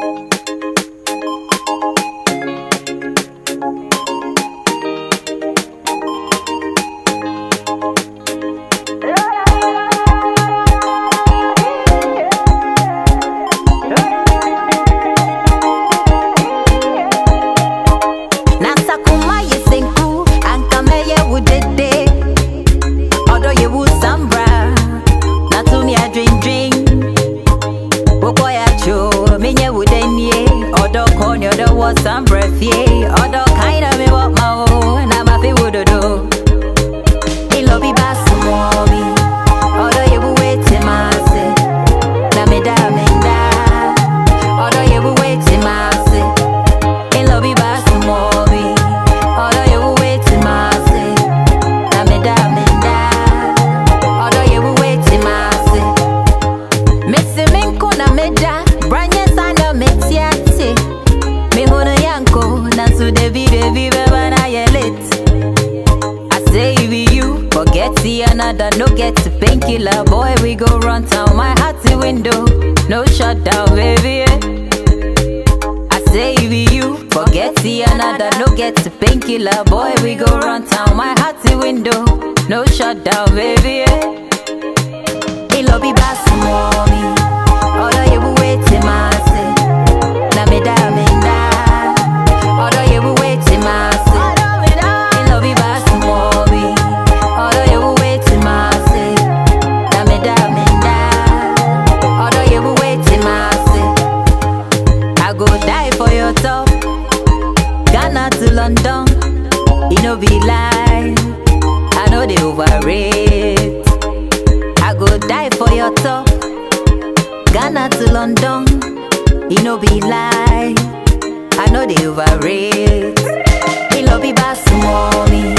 Nasakuma do wa sambra I say with you Forget the another No get to painkiller Boy we go run town My heart the window No shutdown baby yeah. I say with you, forget the another, no get to painkiller. Boy, we go run town, my heart the window, no shutdown, baby. Yeah. It lobby bass Ghana to London, you know be lie. I know they overrate. I go die for your top. Ghana to London, you know be lie. I know they overrate. He love be bass mommy.